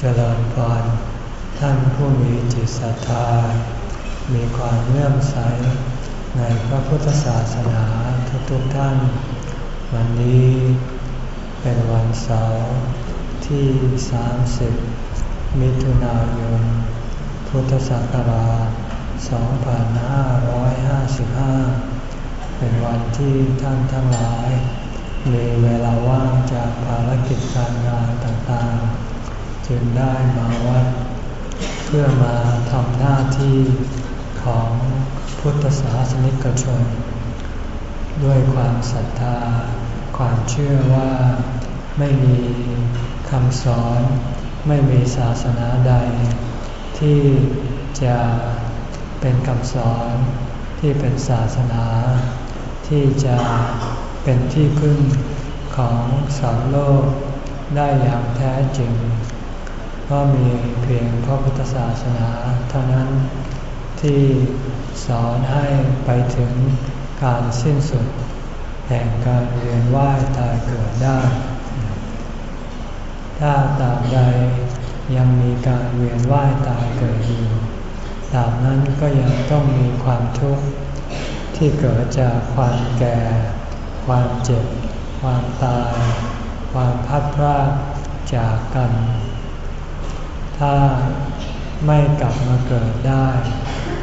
เจริญพรท่านผู้มีจิตศรัทธา มีความเลื่อมใสในพระพุทธศาสนาทุกๆทท่าน วันนี้เป็นวันเสาร์ที่ 30 มิถุนายน พุทธศักราช 2555 เป็นวันที่ท่านทั้งหลาย มีเวลาว่างจากภารกิจการงานต่างๆ จึงได้มาวัด เพื่อมาทำหน้าที่ของพุทธศาสนิกชน ด้วยความศรัทธา ความเชื่อว่าไม่มีคำสอน ไม่มีศาสนาใด ที่จะเป็นคำสอนที่เป็นศาสนา ที่จะเป็นที่พึ่งของสัตว์โลกได้อย่างแท้จริง เพราะมีเพียงพระพุทธศาสนาเท่านั้นที่สอนให้ไปถึงการสิ้นสุด แห่งการเวียนว่ายตายเกิดได้ ถ้าตาบใดยังมีการเวียนว่ายตายเกิดอยู่ตาบนั้นก็ยังต้องมีความทุกข์ที่เกิดจากความแก่ ความเจ็บ ความตาย ความพัดพรากจากกัน ถ้าไม่กลับมาเกิดได้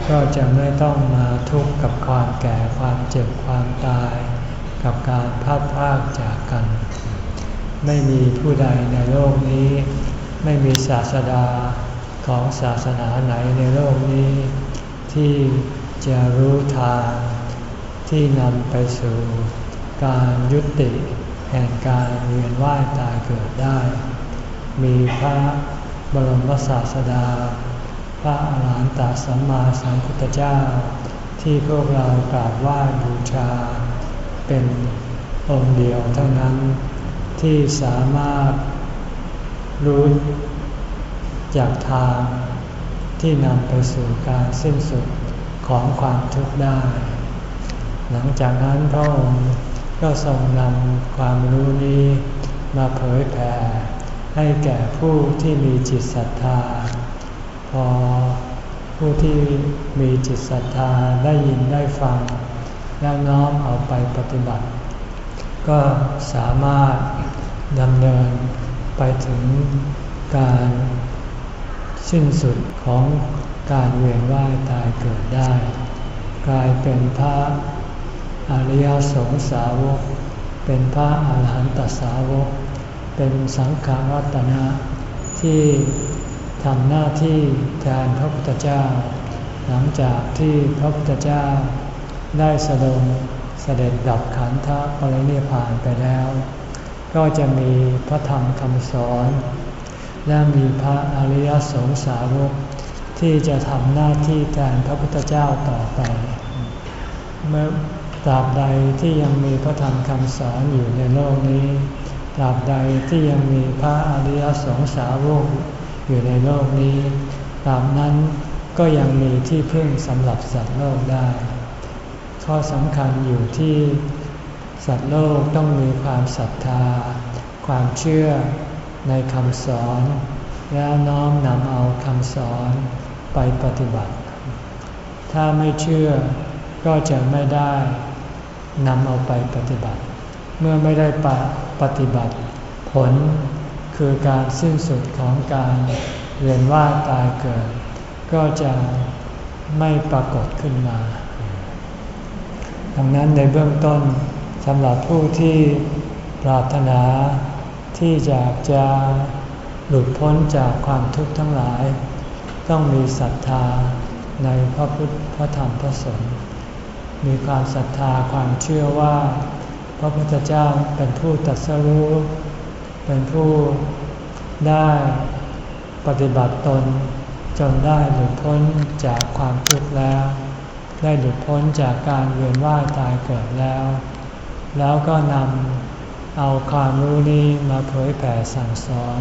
ก็จะไม่ต้องมาทุกข์กับความแก่ความเจ็บความตาย กับการพัดพรากจากกัน ไม่มีผู้ใดในโลกนี้ ไม่มีศาสดาของศาสนาไหนในโลกนี้ ที่จะรู้ทางที่นำไปสู่การยุติแห่งการเวียนว่ายตายเกิดได้ มีพระ บรมศาสดา พระอาหารหันตสัมมาสัมพุทธเจ้า ที่พวกเรากราบไหว้บูชา เป็นองค์เดียวเท่านั้น ที่สามารถรู้จากทางที่นำไปสู่การสิ้นสุดของความทุกข์ได้ หลังจากนั้นพระองค์ก็ทรงนำความรู้นี้มาเผยแผ่ ให้แก่ผู้ที่มีจิตศรัทธา พอผู้ที่มีจิตศรัทธาได้ยินได้ฟัง แล้วน้อมเอาไปปฏิบัติ ก็สามารถดำเนินไปถึงการสิ้นสุดของการเวียนว่ายตายเกิดได้ กลายเป็นพระอริยสงสาวก เป็นพระอาหารหันตสาวก เป็นสังฆรัตนะที่ทำหน้าที่แทนพระพุทธเจ้า หลังจากที่พระพุทธเจ้าได้สดงเสด็จดับขันธปรินิพานไปแล้ว ก็จะมีพระธรรมคำสอน และมีพระอริยสงสาวกที่จะทำหน้าที่แทนพระพุทธเจ้าต่อไป เมื่อตราบใดที่ยังมีพระธรรมคำสอนอยู่ในโลกนี้ ตราบใดที่ยังมีพระอริยสงสาวกอยู่ในโลกนี้ ตาบนั้นก็ยังมีที่พึ่งสำหรับสัตว์โลกได้ ข้อสำคัญอยู่ที่สัตว์โลกต้องมีความศรัทธา ความเชื่อในคำสอน แล้วน้อมนำเอาคำสอนไปปฏิบัติ ถ้าไม่เชื่อก็จะไม่ได้นำเอาไปปฏิบัติ เมื่อไม่ได้ปปฏิบัติ ผลคือการสิ้นสุดของการเรียนว่าตายเกิด ก็จะไม่ปรากฏขึ้นมา ดังนั้นในเบื้องต้นสำหรับผู้ที่ปรารถนาที่อยากจะหลุดพ้นจากความทุกข์ทั้งหลาย ต้องมีศรัทธาในพระพุทธพระธรรมพระสงฆ์มีความศรัทธาความเชื่อว่า ระพุทธเจ้าเป็นผู้ตัดสรู้เป็นผู้ได้ปฏิบัติตน จนได้หลุดพ้นจากความทุกข์แล้ว ได้หลุดพ้นจากการเวียนว่ายตายเกิดแล้ว แล้วก็นำเอาความรู้นี้มาเผยแผ่สั่งสอน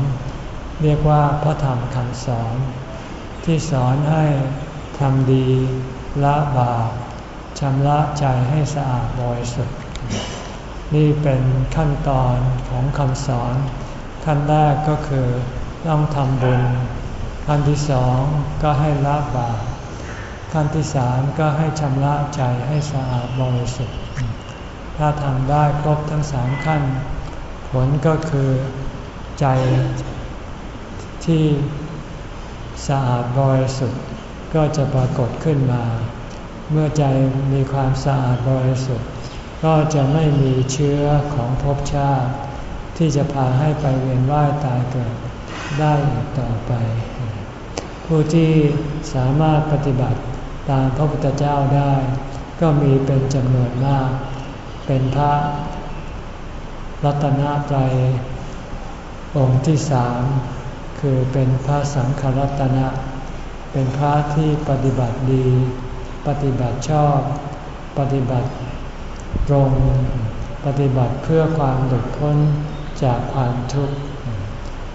เรียกว่าพระธรรมคำสอน ที่สอนให้ทำดีละบาปชำระใจให้สะอาดบริสุทธิ์ นี่เป็นขั้นตอนของคำสอน ขั้นแรกก็คือต้องทำบุญ ขั้นที่สองก็ให้ละบาปขั้นที่สามก็ให้ชำระใจให้สะอาดบริสุทธิ์ ถ้าทำได้ครบทั้งสามขั้น ผลก็คือใจที่สะอาดบริสุทธิ์ก็จะปรากฏขึ้นมา เมื่อใจมีความสะอาดบริสุทธิ์ ก็จะไม่มีเชื้อของภพชาติ ที่จะพาให้ไปเวียนว่ายตายเกิดได้อีกต่อไป ผู้ที่สามารถปฏิบัติตามพระพุทธเจ้าได้ ก็มีเป็นจำนวนมาก เป็นพระรัตนตรัยองค์ที่สามคือเป็นพระสังฆรัตนะ เป็นพระที่ปฏิบัติดี ปฏิบัติชอบ ปฏิบัติ ตรงปฏิบัติเพื่อความหลุดพ้นจากความทุกข์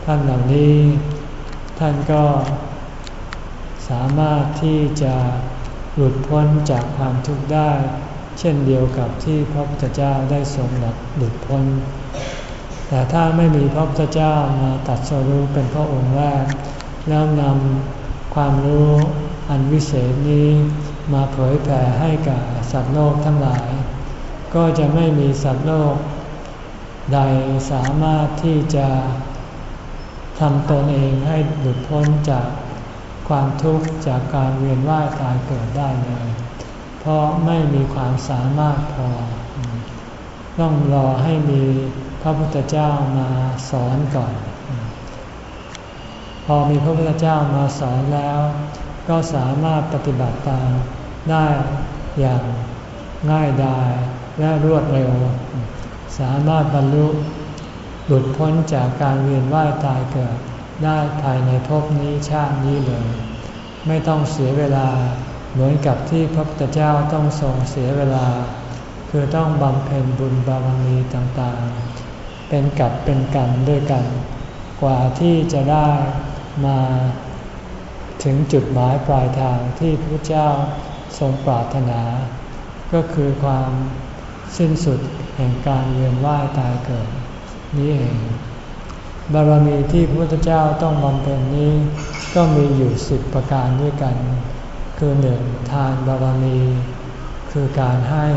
ท่านเหล่านี้ ท่านก็สามารถที่จะหลุดพ้นจากความทุกข์ได้ เช่นเดียวกับที่พระพุทธเจ้าได้ทรงหลุดพ้น แต่ถ้าไม่มีพระพุทธเจ้ามาตัดสรู้เป็นพระองค์แรก แล้วนำความรู้อันวิเศษนี้มาเผยแผ่ให้กับสัตว์โลกทั้งหลาย ก็จะไม่มีสัตว์โลก ใดสามารถที่จะทำตนเองให้หลุดพ้นจากความทุกข์จากการเวียนว่ายตายเกิดได้เลย เพราะไม่มีความสามารถพอ ต้องรอให้มีพระพุทธเจ้ามาสอนก่อน พอมีพระพุทธเจ้ามาสอนแล้ว ก็สามารถปฏิบัติตามได้อย่างง่ายดาย และรวดเร็ว สามารถบรรลุหลุดพ้นจากการเวียนว่ายตายเกิดได้ภายในภพนี้ชาตินี้เลย ไม่ต้องเสียเวลาเหมือนกับที่พระพุทธเจ้าต้องทรงเสียเวลา คือต้องบำเพ็ญบุญบารมีต่างๆ เป็นกับเป็นกันด้วยกัน กว่าที่จะได้มาถึงจุดหมายปลายทางที่พระเจ้าทรงปรารถนา ก็คือความ สิ้นสุดแห่งการเวียนว่ายตายเกิด นี้เอง บารมีที่พระพุทธเจ้าต้องบำเพ็ญนี้ ก็มีอยู่สิบประการด้วยกัน คือหนึ่งทานบารมี คือการให้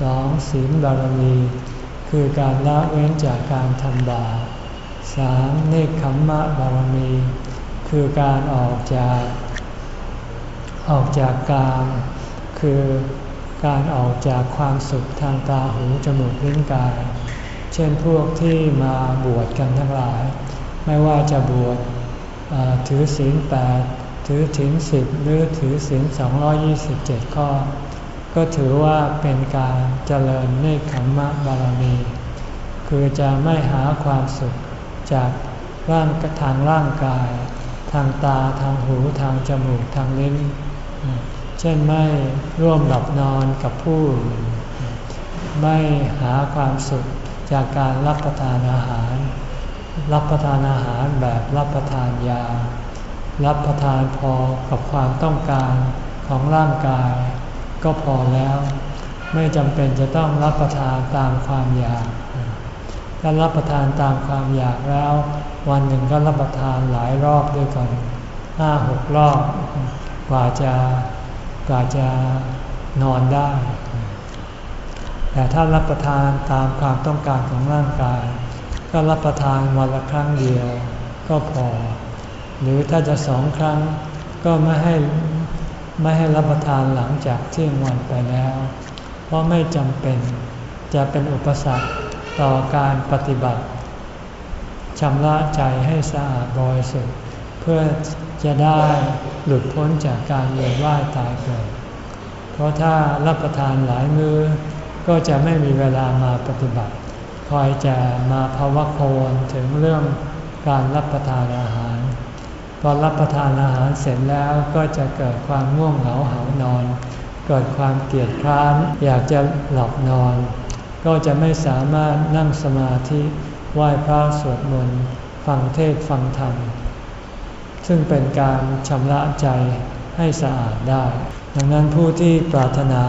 สองศีลบารมี คือการละเว้นจากการทำบาปสามเนคขมมะบารมี คือการออกจาก ออกจากกามคือ การออกจากความสุขทางตาหูจมูกลิ้นกาย เช่นพวกที่มาบวชกันทั้งหลาย ไม่ว่าจะบวชถือศีลแปดถือถินสิบหรือถือศีลสองยี่สิบเจ็ดข้อ ก็ถือว่าเป็นการเจริญเนคขมมะบารมี คือจะไม่หาความสุขจากร่างทางร่างกาย ทางตาทางหูทางจมูกทางลิ้น เช่นไม่ร่วมหลับนอนกับผู้ไม่หาความสุขจากการรับประทานอาหาร รับประทานอาหารแบบรับประทานยา รับประทานพอกับความต้องการของร่างกาย ก็พอแล้ว ไม่จำเป็นจะต้องรับประทานตามความอยากถ้ารับประทานตามความอยากแล้ว วันหนึ่งก็รับประทานหลายรอบด้วยกันห้าหกรอบ กว่าจะ กว่าจะนอนได้ แต่ถ้ารับประทานตามความต้องการของร่างกาย ก็รับประทานวันละครั้งเดียวก็พอ หรือถ้าจะสองครั้งก็ไม่ให้ไม่ให้รับประทานหลังจากเที่ยงวันไปแล้ว เพราะไม่จำเป็นจะเป็นอุปสรรคต่อการปฏิบัติชำระใจให้สะอาดบริสุทธิ์เพื่อ จะได้หลุดพ้นจากการเวียนว่ายตายเกิด เพราะถ้ารับประทานหลายมือ้อ ก็จะไม่มีเวลามาปฏิบัติ คอยจะมาภาวะโคนถึงเรื่องการรับประทานอาหารตอนรับประทานอาหารเสร็จแล้วก็จะเกิดความง่วงเหงาเหานอน เกิดความเกียดคร้านอยากจะหลับนอน ก็จะไม่สามารถนั่งสมาธิไหว้พระสวดมนต์ฟังเทศฟังธรรม ซึ่งเป็นการชำระใจให้สะอาดได้ ดังนั้นผู้ที่ปรารถนา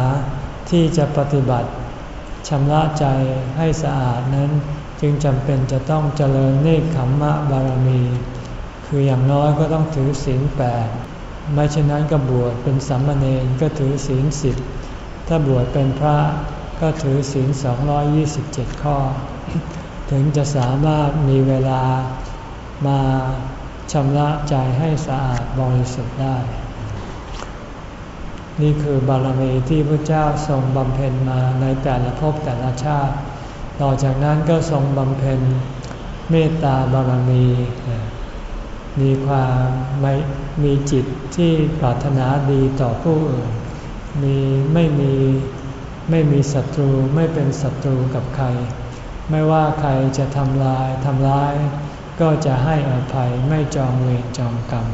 ที่จะปฏิบัติชำระใจให้สะอาดนั้นจึงจำเป็นจะต้องเจริญเนคขมมะบารมี คืออย่างน้อยก็ต้องถือศีลแปดไม่เช่นนั้นก็บวชเป็นสัมมาเนนก็ถือศีลสิบถ้าบวชเป็นพระก็ถือศีล227 ข้อ ถึงจะสามารถมีเวลามา ชำระใจให้สะอาดบริสุทธิ์ได้ นี่คือบารมีที่พระเจ้าทรงบำเพ็ญมาในแต่ละภพแต่ละชาติ ต่อจากนั้นก็ทรงบำเพ็ญเมตตาบารมี มีความไม่มีจิตที่ปรารถนาดีต่อผู้อื่น มีไม่มีไม่มีศัตรูไม่เป็นศัตรูกับใคร ไม่ว่าใครจะทำลายทำร้าย ก็จะให้อภัยไม่จองเวรจองกรรม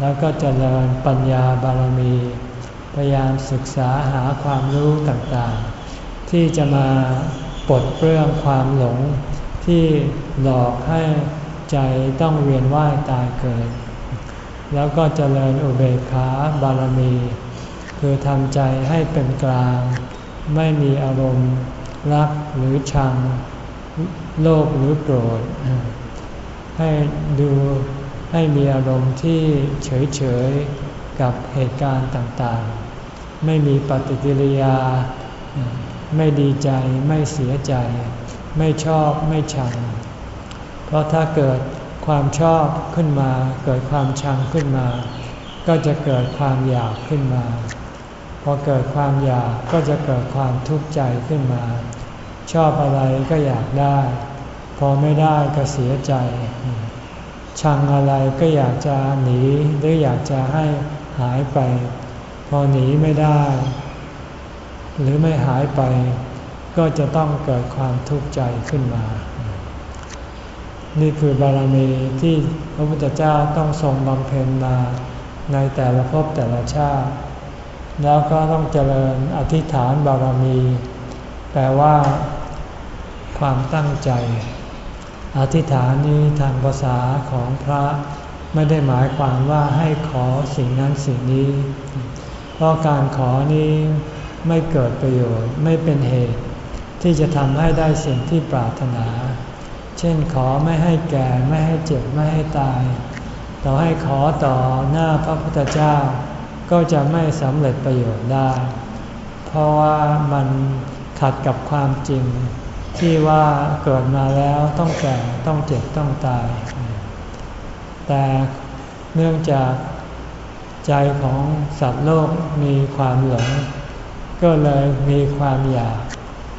แล้วก็จเจริญปัญญาบารมี พยายามศึกษาหาความรู้ต่างๆ ที่จะมาปลดเปลื้องความหลงที่หลอกให้ใจต้องเวียนว่ายตายเกิด แล้วก็จเจริญอุเบกขาบารมี คือทำใจให้เป็นกลาง ไม่มีอารมณ์รักหรือชังโลภหรือโกรธ ให้ดูให้มีอารมณ์ที่เฉยๆกับเหตุการณ์ต่างๆ ไม่มีปฏิกิริยา ไม่ดีใจไม่เสียใจ ไม่ชอบไม่ชัง เพราะถ้าเกิดความชอบขึ้นมา เกิดความชังขึ้นมา ก็จะเกิดความอยากขึ้นมา พอเกิดความอยากก็จะเกิดความทุกข์ใจขึ้นมา ชอบอะไรก็อยากได้ พอไม่ได้ก็เสียใจ ชังอะไรก็อยากจะหนีหรืออยากจะให้หายไป พอหนีไม่ได้ หรือไม่หายไป ก็จะต้องเกิดความทุกข์ใจขึ้นมา นี่คือบารมีที่พระพุทธเจ้าต้องทรงบำเพ็ญมาในแต่ละภพแต่ละชาติ แล้วก็ต้องเจริญอธิษฐานบารมี แปลว่า ความตั้งใจ อธิษฐานนี้ทางภาษาของพระไม่ได้หมายความว่าให้ขอสิ่งนั้นสิ่งนี้ เพราะการขอนี้ไม่เกิดประโยชน์ไม่เป็นเหตุ ที่จะทำให้ได้สิ่งที่ปรารถนา เช่นขอไม่ให้แก่ไม่ให้เจ็บไม่ให้ตาย ต่อให้ขอต่อหน้าพระพุทธเจ้า ก็จะไม่สำเร็จประโยชน์ได้ เพราะว่ามันขัดกับความจริง ที่ว่าเกิดมาแล้วต้องแก่ต้องเจ็บต้องตาย แต่เนื่องจากใจของสัตว์โลกมีความหลง ก็เลยมีความอยาก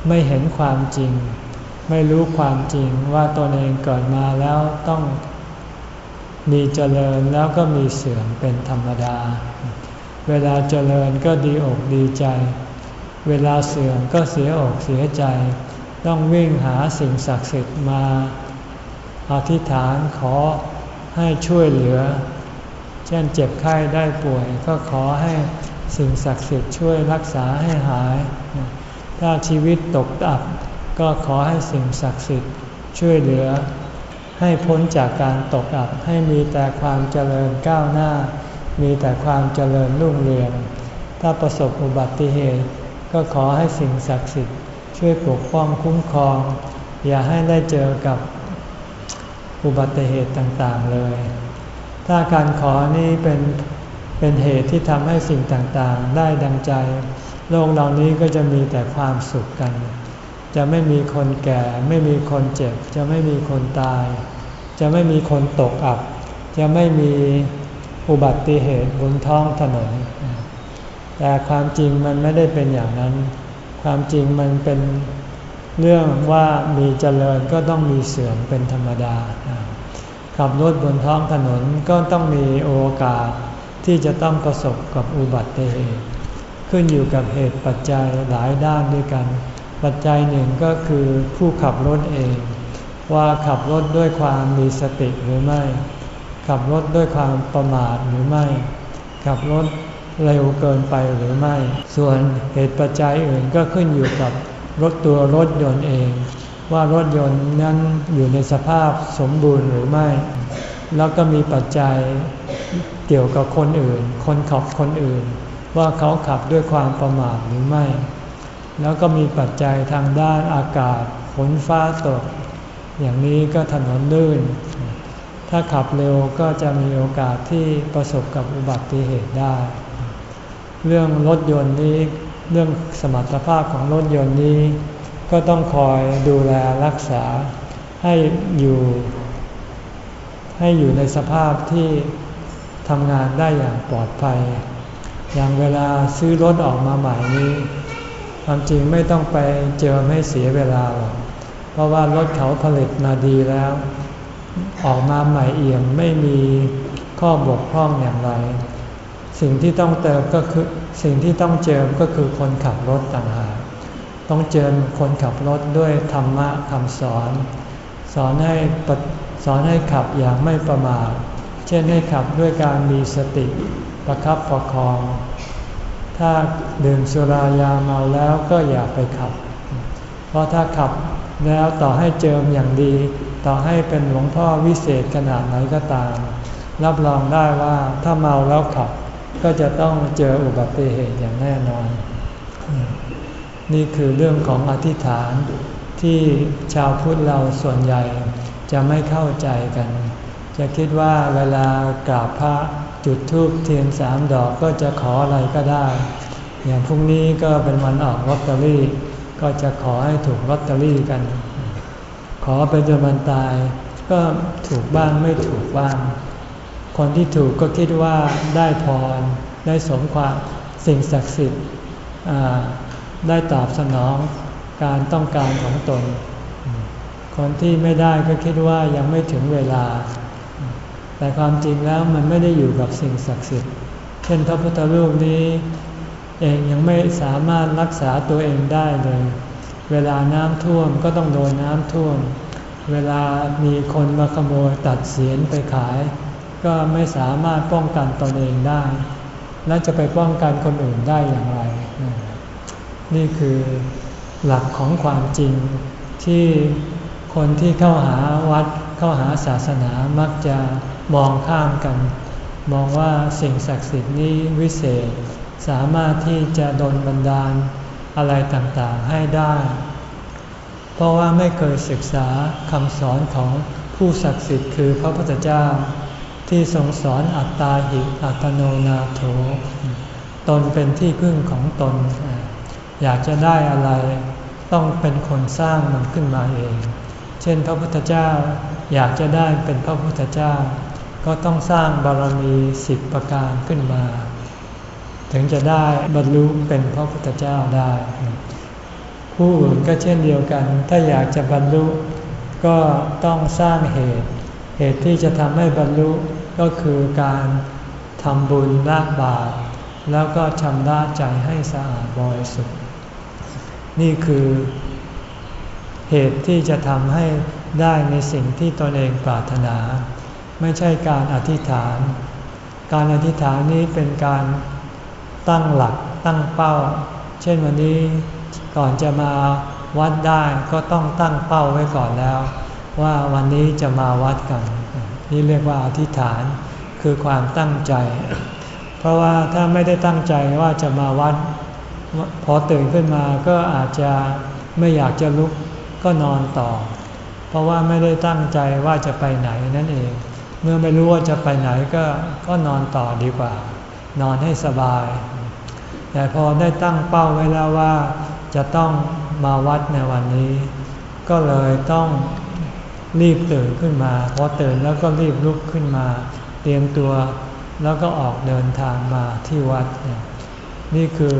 ไม่เห็นความจริง ไม่รู้ความจริงว่าตนเองเกิดมาแล้วต้องมีเจริญแล้วก็มีเสื่อมเป็นธรรมดา เวลาเจริญก็ดีอกดีใจ เวลาเสื่อมก็เสียอกเสียใจ ต้องวิ่งหาสิ่งศักดิ์สิทธิ์มาอธิษฐานขอให้ช่วยเหลือ เช่นเจ็บไข้ได้ป่วย ก็ขอให้สิ่งศักดิ์สิทธิ์ช่วยรักษาให้หาย ถ้าชีวิตตกอับก็ขอให้สิ่งศักดิ์สิทธิ์ช่วยเหลือ ให้พ้นจากการตกอับให้มีแต่ความเจริญก้าวหน้า มีแต่ความเจริญรุ่งเรือง ถ้าประสบอุบัติเหตุ ก็ขอให้สิ่งศักดิ์สิทธิ์ ช่วยปกป้องคุ้มครอง อย่าให้ได้เจอกับอุบัติเหตุต่างๆเลย ถ้าการขอนี้เป็นเป็นเหตุที่ทำให้สิ่งต่างๆ ได้ดังใจ โลกเหล่านี้ก็จะมีแต่ความสุขกัน จะไม่มีคนแก่ ไม่มีคนเจ็บ จะไม่มีคนตาย จะไม่มีคนตกอับ จะไม่มีอุบัติเหตุบนท้องถนน แต่ความจริงมันไม่ได้เป็นอย่างนั้น ความจริงมันเป็นเรื่องว่ามีเจริญก็ต้องมีเสื่อมเป็นธรรมดาขับรถบนท้องถนนก็ต้องมีโอกาสที่จะต้องประสบกับอุบัติเหตุ ขึ้นอยู่กับเหตุปัจจัยหลายด้านด้วยกัน ปัจจัยหนึ่งก็คือผู้ขับรถเอง ว่าขับรถด้วยความมีสติหรือไม่ ขับรถด้วยความประมาทหรือไม่ ขับรถ เร็วเกินไปหรือไม่ ส่วนเหตุปัจจัยอื่นก็ขึ้นอยู่กับรถตัวรถยนต์เอง ว่ารถยนต์นั้นอยู่ในสภาพสมบูรณ์หรือไม่ แล้วก็มีปัจจัยเกี่ยวกับคนอื่น คนขับคนอื่น ว่าเขาขับด้วยความประมาทหรือไม่ แล้วก็มีปัจจัยทางด้านอากาศฝนฟ้าตก อย่างนี้ก็ถนนลื่นถถ้าขับเร็วก็จะมีโอกาสที่ประสบกับอุบัติเหตุได้ เรื่องรถยนต์นี้ เรื่องสมรรถภาพของรถยนต์นี้ ก็ต้องคอยดูแลรักษาให้อยู่ ให้อยู่ในสภาพที่ทำงานได้อย่างปลอดภัย อย่างเวลาซื้อรถออกมาใหม่นี้ความจริงไม่ต้องไปเจอไม่เสียเวลาหรอกเพราะว่ารถเขาผลิตมาดีแล้ว ออกมาใหม่เอี่ยมไม่มีข้อบกพร่องอย่างไร สิ่งที่ต้องเติมก็คือสิ่งที่ต้องเจิมก็คือคนขับรถต่างหากต้องเจิมคนขับรถด้วยธรรมะคำสอน สอนให้สอนให้ขับอย่างไม่ประมาทเช่นให้ขับด้วยการมีสติประคับประคอง ถ้าดื่มสุรายาเมาแล้วก็อย่าไปขับ เพราะถ้าขับแล้วต่อให้เจิมอย่างดี ต่อให้เป็นหลวงพ่อวิเศษขนาดไหนก็ตาม รับรองได้ว่าถ้าเมาแล้วขับ ก็จะต้องเจออุบัติเหตุอย่างแน่นอน นี่คือเรื่องของอธิษฐานที่ชาวพุทธเราส่วนใหญ่จะไม่เข้าใจกัน จะคิดว่าเวลากราบพระจุดธูปเทียนสามดอกก็จะขออะไรก็ได้ อย่างพรุ่งนี้ก็เป็นวันออกลอตเตอรี่ ก็จะขอให้ถูกลอตเตอรี่กัน ขอไปจนวันตาย ก็ถูกบ้างไม่ถูกบ้าง คนที่ถูกก็คิดว่าได้พร ได้สมความสิ่งศักดิ์สิทธิ์ได้ตอบสนองการต้องการของตน คนที่ไม่ได้ก็คิดว่ายังไม่ถึงเวลา แต่ความจริงแล้วมันไม่ได้อยู่กับสิ่งศักดิ์สิทธิ์ เช่นพระพุทธรูปนี้ เองยังไม่สามารถรักษาตัวเองได้เลย เวลาน้ำท่วมก็ต้องโดนน้ำท่วม เวลามีคนมาขโมยตัดเสียนไปขาย ก็ไม่สามารถป้องกันตนเองได้ และจะไปป้องกันคนอื่นได้อย่างไร นี่คือหลักของความจริงที่คนที่เข้าหาวัดเข้าหาศาสนามักจะมองข้ามกัน มองว่าสิ่งศักดิ์สิทธิ์นี้วิเศษ สามารถที่จะดลบันดาลอะไรต่างๆให้ได้ เพราะว่าไม่เคยศึกษาคำสอนของผู้ศักดิ์สิทธิ์คือพระพุทธเจ้า ที่ทรงสอนอัตตาหิอัตโนนาโถ ตนเป็นที่พึ่งของตน อยากจะได้อะไรต้องเป็นคนสร้างมันขึ้นมาเอง เช่น พระพุทธเจ้าอยากจะได้เป็นพระพุทธเจ้า ก็ต้องสร้างบารมีสิบประการขึ้นมา ถึงจะได้บรรลุเป็นพระพุทธเจ้าได้ ผู้อื่นก็เช่นเดียวกัน ถ้าอยากจะบรรลุก็ต้องสร้างเหตุ เหตุที่จะทำให้บรรลุ ก็คือการทำบุญละบาปแล้วก็ชำระใจให้สะอาดบริสุทธิ์นี่คือเหตุที่จะทำให้ได้ในสิ่งที่ตนเองปรารถนา ไม่ใช่การอธิษฐาน การอธิษฐานนี้เป็นการตั้งหลักตั้งเป้า เช่นวันนี้ก่อนจะมาวัดได้ก็ต้องตั้งเป้าไว้ก่อนแล้ว ว่าวันนี้จะมาวัดกัน นี่เรียกว่าอธิษฐานคือความตั้งใจ เพราะว่าถ้าไม่ได้ตั้งใจว่าจะมาวัด พอตื่นขึ้นมาก็อาจจะไม่อยากจะลุกก็นอนต่อ เพราะว่าไม่ได้ตั้งใจว่าจะไปไหนนั่นเอง เมื่อไม่รู้ว่าจะไปไหนก็ก็นอนต่อดีกว่า นอนให้สบาย แต่พอได้ตั้งเป้าไว้แล้วว่าจะต้องมาวัดในวันนี้ ก็เลยต้อง รีบตื่นขึ้นมาพอตื่นแล้วก็รีบลุกขึ้นมา เตรียมตัวแล้วก็ออกเดินทางมาที่วัด นี่คือ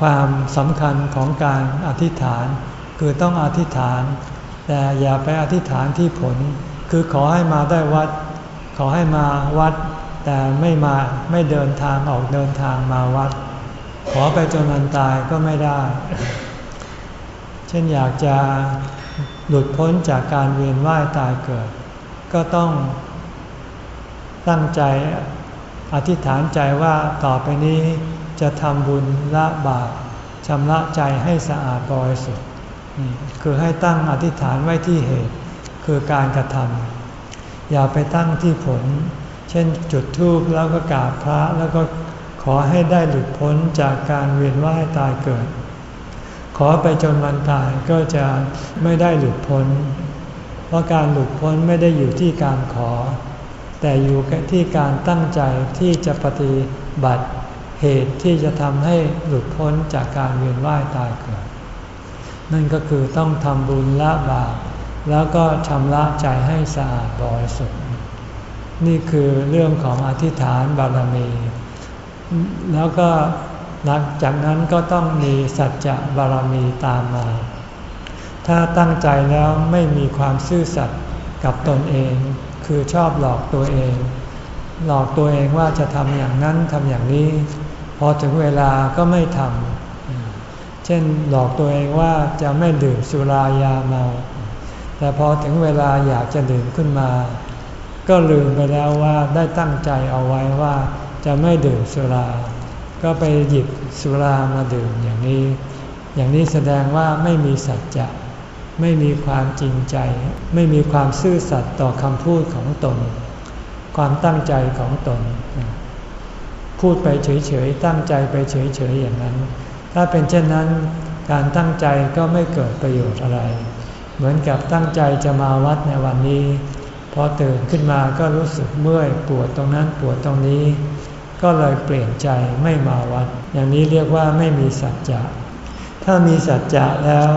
ความสำคัญของการอธิษฐาน คือต้องอธิษฐาน แต่อย่าไปอธิษฐานที่ผล คือขอให้มาได้วัด ขอให้มาวัด แต่ไม่มาไม่เดินทางออกเดินทางมาวัด ขอไปจนวันตายก็ไม่ได้ เช่นอยากจะหลุดพ้นจากการเวียนว่ายตายเกิด ก็ต้องตั้งใจอธิษฐานใจว่าต่อไปนี้จะทำบุญละบาปชำระใจให้สะอาดบริสุทธิ์คือให้ตั้งอธิษฐานไว้ที่เหตุ คือการกระทำอย่าไปตั้งที่ผล เช่นจุดธูปแล้วก็กราบพระแล้วก็ขอให้ได้หลุดพ้นจากการเวียนว่ายตายเกิด ขอไปจนวันตายก็จะไม่ได้หลุดพ้น เพราะการหลุดพ้นไม่ได้อยู่ที่การขอ แต่อยู่ที่การตั้งใจที่จะปฏิบัติเหตุที่จะทำให้หลุดพ้นจากการเวียนว่ายตายเกิด นั่นก็คือต้องทำบุญละบาปแล้วก็ชำระใจให้สะอาดบริสุทธิ์นี่คือเรื่องของอธิษฐานบารมี แล้วก็ หลังจากนั้นก็ต้องมีสัจจะบารมีตามมา ถ้าตั้งใจแล้วไม่มีความซื่อสัตย์กับตนเอง คือชอบหลอกตัวเอง หลอกตัวเองว่าจะทำอย่างนั้นทำอย่างนี้ พอถึงเวลาก็ไม่ทำ เช่นหลอกตัวเองว่าจะไม่ดื่มสุรายาเมา แต่พอถึงเวลาอยากจะดื่มขึ้นมา ก็ลืมไปแล้วว่าได้ตั้งใจเอาไว้ว่าจะไม่ดื่มสุรา ก็ไปหยิบสุรามาดื่มอย่างนี้ อย่างนี้แสดงว่าไม่มีสัจจะ ไม่มีความจริงใจ ไม่มีความซื่อสัตย์ต่อคำพูดของตน ความตั้งใจของตน พูดไปเฉยๆตั้งใจไปเฉยๆอย่างนั้น ถ้าเป็นเช่นนั้นการตั้งใจก็ไม่เกิดประโยชน์อะไร เหมือนกับตั้งใจจะมาวัดในวันนี้ พอตื่นขึ้นมาก็รู้สึกเมื่อยปวดตรงนั้นปวดตรงนี้ ก็เลยเปลี่ยนใจไม่มาวัด อย่างนี้เรียกว่าไม่มีสัจจะ ถ้ามีสัจจะแล้ว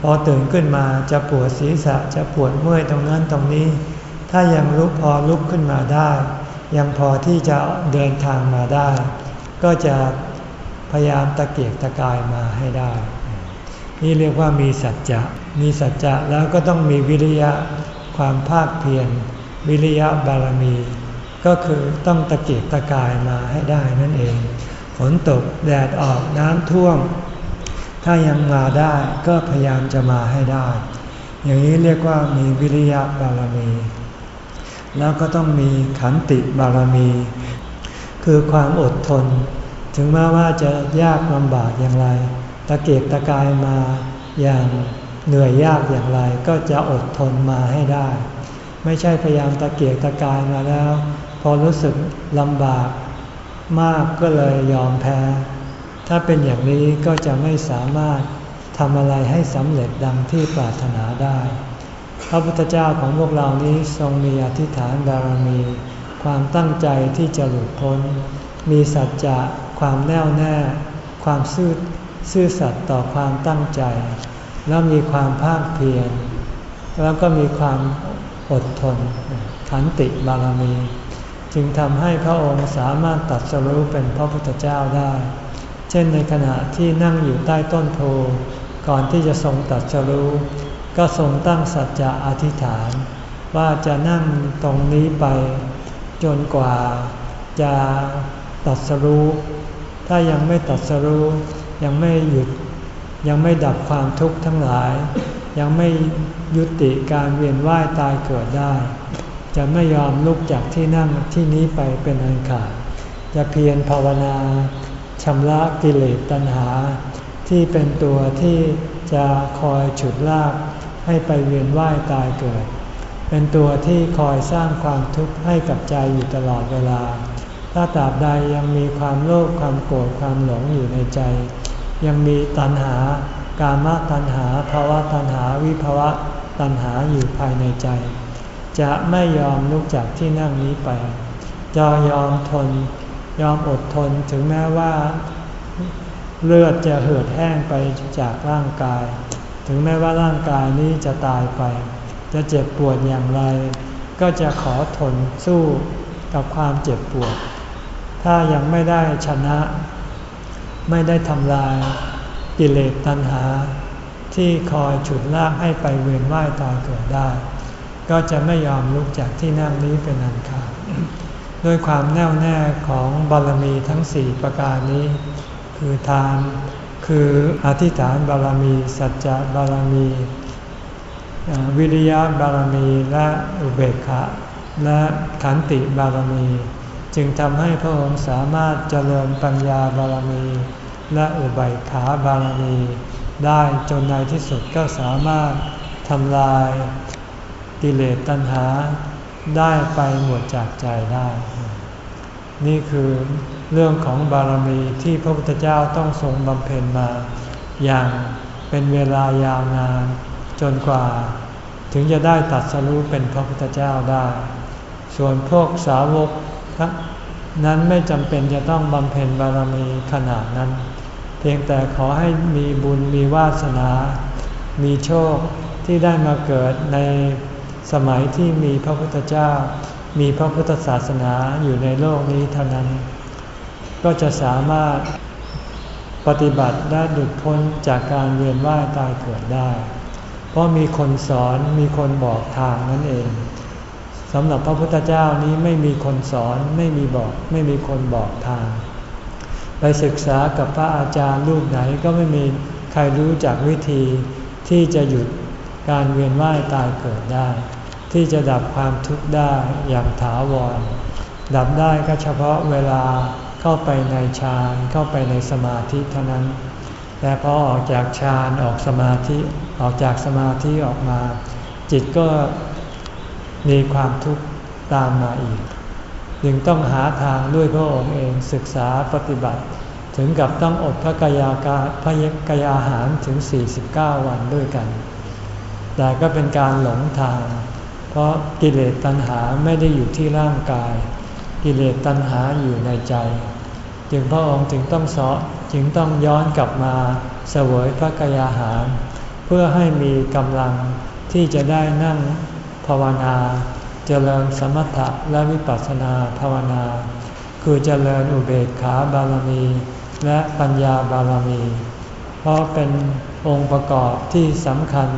พอตื่นขึ้นมาจะปวดศีรษะจะปวดเมื่อยตรงนั้นตรงนี้ ถ้ายังลุกพอลุกขึ้นมาได้ ยังพอที่จะเดินทางมาได้ ก็จะพยายามตะเกียกตะกายมาให้ได้ นี่เรียกว่ามีสัจจะ มีสัจจะแล้วก็ต้องมีวิริยะความภาคเพียรวิริยะบารมี ก็คือต้องตะเกียกตะกายมาให้ได้นั่นเอง ฝนตกแดดออกน้ำท่วม ถ้ายังมาได้ก็พยายามจะมาให้ได้ อย่างนี้เรียกว่ามีวิริยะบารมี แล้วก็ต้องมีขันติบารมี คือความอดทน ถึงแม้ว่าจะยากลำบากอย่างไร ตะเกียกตะกายมาอย่างเหนื่อยยากอย่างไรก็จะอดทนมาให้ได้ ไม่ใช่พยายามตะเกียกตะกายมาแล้ว พอรู้สึกลำบากมากก็เลยยอมแพ้ ถ้าเป็นอย่างนี้ก็จะไม่สามารถทำอะไรให้สำเร็จดังที่ปรารถนาได้ พระพุทธเจ้าของพวกเรานี้ทรงมีอธิษฐานบารมี ความตั้งใจที่จะหลุดพ้น มีสัจจะความแน่วแน่ ความซื่อซื่อสัตย์ต่อความตั้งใจ แล้วมีความภาคเพียรแล้วก็มีความอดทนขันติบารมี จึงทำให้พระองค์สามารถตัดสรู้เป็นพระพุทธเจ้าได้ เช่นในขณะที่นั่งอยู่ใต้ต้นโพก่อนที่จะทรงตัดสรู้ ก็ทรงตั้งสัจจะอธิษฐาน ว่าจะนั่งตรงนี้ไป จนกว่าจะตัดสรู้ ถ้ายังไม่ตัดสรู้ยังไม่หยุดยังไม่ดับความทุกข์ทั้งหลาย ยังไม่ยุติการเวียนว่ายตายเกิดได้ จะไม่ยอมลุกจากที่นั่งที่นี้ไปเป็นอันขาด จะเพียรภาวนาชำระกิเลสตัณหา ที่เป็นตัวที่จะคอยฉุดลากให้ไปเวียนว่ายตายเกิด เป็นตัวที่คอยสร้างความทุกข์ให้กับใจอยู่ตลอดเวลา ถ้าตราบใดยังมีความโลภความโกรธความหลงอยู่ในใจ ยังมีตัณหากามตัณหาภาวะตัณหาวิภาวะตัณหาอยู่ภายในใจ จะไม่ยอมลุกจากที่นั่งนี้ไป จะยอมทน ยอมอดทนถึงแม้ว่า เลือดจะเหือดแห้งไปจากร่างกาย ถึงแม้ว่าร่างกายนี้จะตายไป จะเจ็บปวดอย่างไร ก็จะขอทนสู้กับความเจ็บปวด ถ้ายังไม่ได้ชนะ ไม่ได้ทำลายกิเลสตัณหา ที่คอยฉุดลากให้ไปเวียนว่ายตายเกิดได้ ก็จะไม่ยอมลุกจากที่นั่งนี้เป็นอันขาดด้วยความแน่วแน่ของบารมีทั้งสี่ประการนี้ คือทานคืออธิษฐานบารมี สัจจะบารมี วิริยะบารมีและอุเบกขาและขันติบารมี จึงทำให้พระองค์สามารถเจริญปัญญาบารมี และอุเบกขาบารมี ได้จนในที่สุดก็สามารถทำลาย กิเลสตัณหาได้ไปหมดจากใจได้ นี่คือเรื่องของบารมีที่พระพุทธเจ้าต้องทรงบำเพ็ญมา อย่างเป็นเวลายาวนานจนกว่า ถึงจะได้ตัดสรู้เป็นพระพุทธเจ้าได้ ส่วนพวกสาวกนั้นไม่จำเป็นจะต้องบำเพ็ญบารมีขนาดนั้น เพียงแต่ขอให้มีบุญมีวาสนา มีโชคที่ได้มาเกิดใน สมัยที่มีพระพุทธเจ้า มีพระพุทธศาสนาอยู่ในโลกนี้เท่านั้น ก็จะสามารถปฏิบัติได้ดุดพ้นจากการเวียนว่ายตายเกิดได้ เพราะมีคนสอนมีคนบอกทางนั่นเองสำหรับพระพุทธเจ้านี้ไม่มีคนสอนไม่มีบอกไม่มีคนบอกทาง ไปศึกษากับพระอาจารย์รูปไหนก็ไม่มีใครรู้จักวิธีที่จะหยุด การเวียนว่ายตายเกิดได้ ที่จะดับความทุกข์ได้อย่างถาวร ดับได้ก็เฉพาะเวลาเข้าไปในฌานเข้าไปในสมาธิเท่านั้น แต่พอออกจากฌานออกสมาธิออกจากสมาธิออกมา จิตก็มีความทุกข์ตามมาอีกจึงต้องหาทางด้วยพระองค์เองศึกษาปฏิบัติ ถึงกับต้องอดพระกายากาพระยกยาหารถึง 49 วันด้วยกัน แต่ก็เป็นการหลงทาง เพราะกิเลสตัณหาไม่ได้อยู่ที่ร่างกาย กิเลสตัณหาอยู่ในใจ จึงพระองค์จึงต้องสอจึงต้องย้อนกลับมาเสวยพระกายาหาร เพื่อให้มีกำลังที่จะได้นั่งภาวนาเจริญสมถะและวิปัสสนาภาวนา คือเจริญอุเบกขาบารมี และปัญญาบารมี เพราะเป็นองค์ประกอบที่สำคัญ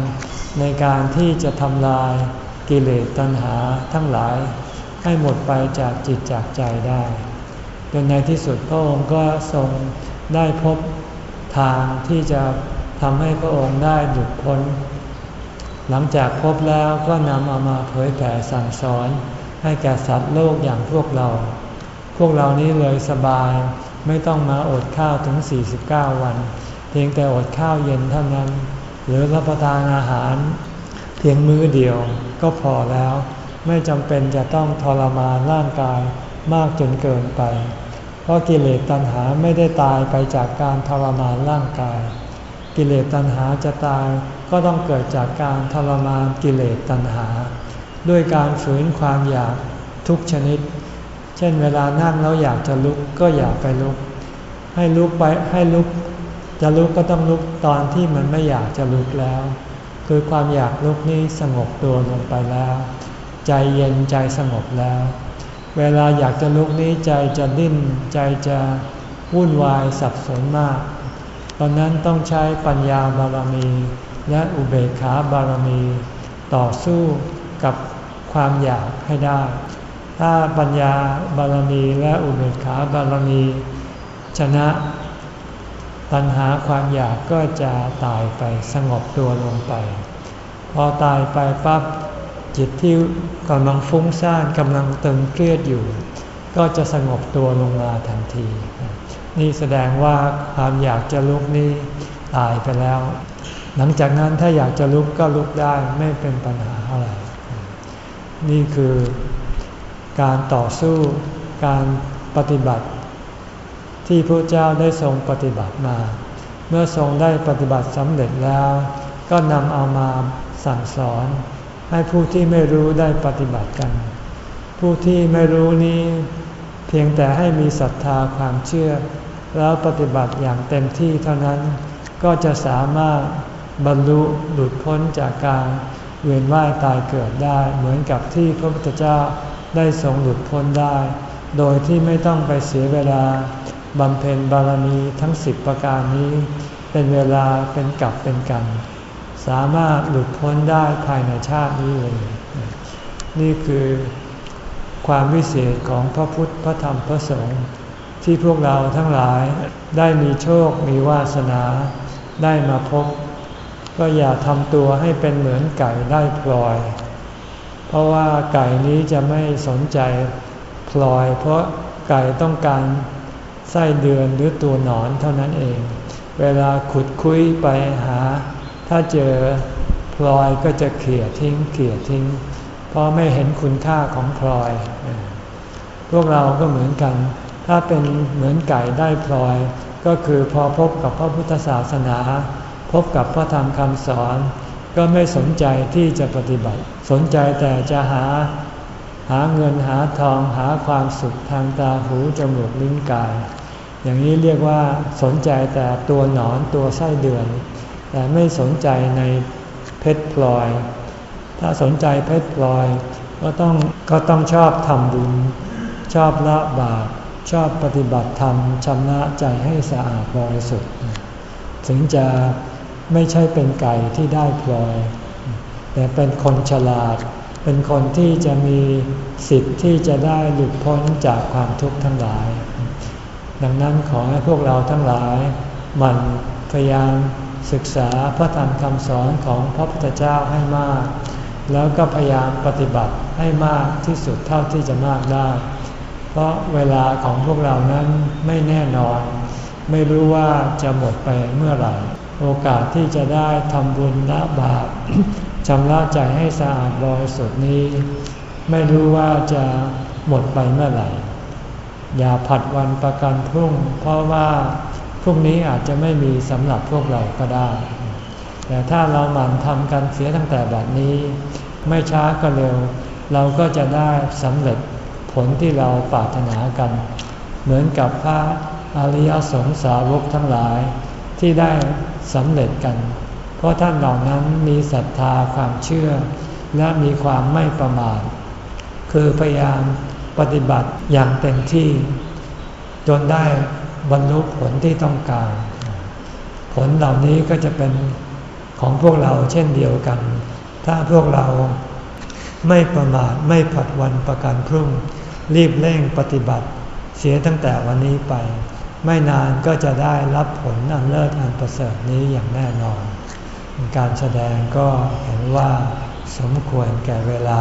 ในการที่จะทำลายกิเลสตัณหาทั้งหลาย ให้หมดไปจากจิตจากใจได้จนในที่สุดพระองค์ก็ทรงได้พบทางที่จะทำให้พระองค์ได้หลุดพ้น หลังจากพบแล้วก็นำเอามาเผยแผ่สั่งสอน ให้แก่สัตว์โลกอย่างพวกเรา พวกเรานี้เลยสบายไม่ต้องมาอดข้าวถึง 49 วัน เพียงแต่อดข้าวเย็นเท่านั้น หรือรับประทานอาหารเพียงมื้อเดียวก็พอแล้ว ไม่จำเป็นจะต้องทรมานร่างกายมากจนเกินไป เพราะกิเลสตัณหาไม่ได้ตายไปจากการทรมานร่างกาย กิเลสตัณหาจะตายก็ต้องเกิดจากการทรมานกิเลสตัณหา ด้วยการฝืนความอยากทุกชนิด เช่นเวลานั่งแล้วอยากจะลุกก็อยากไปลุก ให้ลุกไปให้ลุก จะลุกก็ต้องลุกตอนที่มันไม่อยากจะลุกแล้ว คือความอยากลุกนี้สงบตัวลงไปแล้ว ใจเย็นใจสงบแล้ว เวลาอยากจะลุกนี้ใจจะดิ้น ใจจะวุ่นวายสับสนมาก ตอนนั้นต้องใช้ปัญญาบารมี และอุเบกขาบารมี ต่อสู้กับความอยากให้ได้ ถ้าปัญญาบารมีและอุเบกขาบารมี ชนะ ปัญหาความอยากก็จะตายไปสงบตัวลงไป พอตายไปปั๊บจิตที่กำลังฟุ้งซ่านกำลังตึงเครียดอยู่ ก็จะสงบตัวลงมาทันที นี่แสดงว่าความอยากจะลุกนี้ตายไปแล้ว หลังจากนั้นถ้าอยากจะลุกก็ลุกได้ไม่เป็นปัญหาอะไร นี่คือการต่อสู้การปฏิบัติ ที่พระเจ้าได้ทรงปฏิบัติมา เมื่อทรงได้ปฏิบัติสำเร็จแล้ว ก็นำเอามาสั่งสอน ให้ผู้ที่ไม่รู้ได้ปฏิบัติกัน ผู้ที่ไม่รู้นี้ เพียงแต่ให้มีศรัทธาความเชื่อ แล้วปฏิบัติอย่างเต็มที่เท่านั้น ก็จะสามารถบรรลุหลุดพ้นจากการเวียนว่ายตายเกิดได้เหมือนกับที่พระพุทธเจ้าได้ทรงหลุดพ้นได้ โดยที่ไม่ต้องไปเสียเวลา บำเพ็ญบารมีทั้งสิบประการนี้ เป็นเวลาเป็นกับ เป็นกัน สามารถหลุดพ้นได้ภายในชาตินี้เลย นี่คือความวิเศษของพระพุทธพระธรรมพระสงฆ์ที่พวกเราทั้งหลายได้มีโชคมีวาสนาได้มาพบ ก็อย่าทำตัวให้เป็นเหมือนไก่ได้พลอย เพราะว่าไก่นี้จะไม่สนใจพลอย เพราะไก่ต้องการ ไส้เดือนหรือตัวหนอนเท่านั้นเอง เวลาขุดคุยไปหา ถ้าเจอพลอยก็จะเขี่ยทิ้งเขี่ยทิ้ง เพราะไม่เห็นคุณค่าของพลอย พวกเราก็เหมือนกัน ถ้าเป็นเหมือนไก่ได้พลอย ก็คือพอพบกับพระพุทธศาสนา พบกับพระธรรมคำสอน ก็ไม่สนใจที่จะปฏิบัติ สนใจแต่จะหาหาเงินหาทองหาความสุขทางตาหูจมูกลิ้นกาย อย่างนี้เรียกว่าสนใจแต่ตัวหนอนตัวไส้เดือน แต่ไม่สนใจในเพชรพลอย ถ้าสนใจเพชรพลอยก็ต้องก็ต้องชอบทำบุญ ชอบละบาปชอบปฏิบัติธรรมชำระใจให้สะอาดบริสุทธิ์ ถึงจะไม่ใช่เป็นไก่ที่ได้พลอย แต่เป็นคนฉลาด เป็นคนที่จะมีสิทธิ์ที่จะได้หลุดพ้นจากความทุกข์ทั้งหลาย ดังนั้นขอให้พวกเราทั้งหลายมันพยายามศึกษาพระธรรมคำสอนของพระพุทธเจ้าให้มาก แล้วก็พยายามปฏิบัติให้มากที่สุดเท่าที่จะมากได้ เพราะเวลาของพวกเรานั้นไม่แน่นอน ไม่รู้ว่าจะหมดไปเมื่อไหร่ โอกาสที่จะได้ทำบุญละบาปชำระใจให้สะอาดบริสุทธิ์นี้ ไม่รู้ว่าจะหมดไปเมื่อไหร่ อย่าผัดวันประกันพรุ่ง เพราะว่าพรุ่งนี้อาจจะไม่มีสำหรับพวกเราก็ได้ แต่ถ้าเราหมั่นทำกันเสียตั้งแต่บัดนี้ ไม่ช้าก็เร็ว เราก็จะได้สำเร็จผลที่เราปรารถนากัน เหมือนกับพระอริยสงสาวกทั้งหลายที่ได้สำเร็จกัน เพราะท่านเหล่านั้นมีศรัทธาความเชื่อ และมีความไม่ประมาทคือพยายาม ปฏิบัติอย่างเต็มที่ จนได้บรรลุผลที่ต้องการ ผลเหล่านี้ก็จะเป็นของพวกเราเช่นเดียวกัน ถ้าพวกเราไม่ประมาทไม่ผัดวันประกันพรุ่ง รีบเร่งปฏิบัติ เสียตั้งแต่วันนี้ไป ไม่นานก็จะได้รับผลอันเลิศอันประเสริฐนี้อย่างแน่นอน การแสดงก็เห็นว่าสมควรแก่เวลา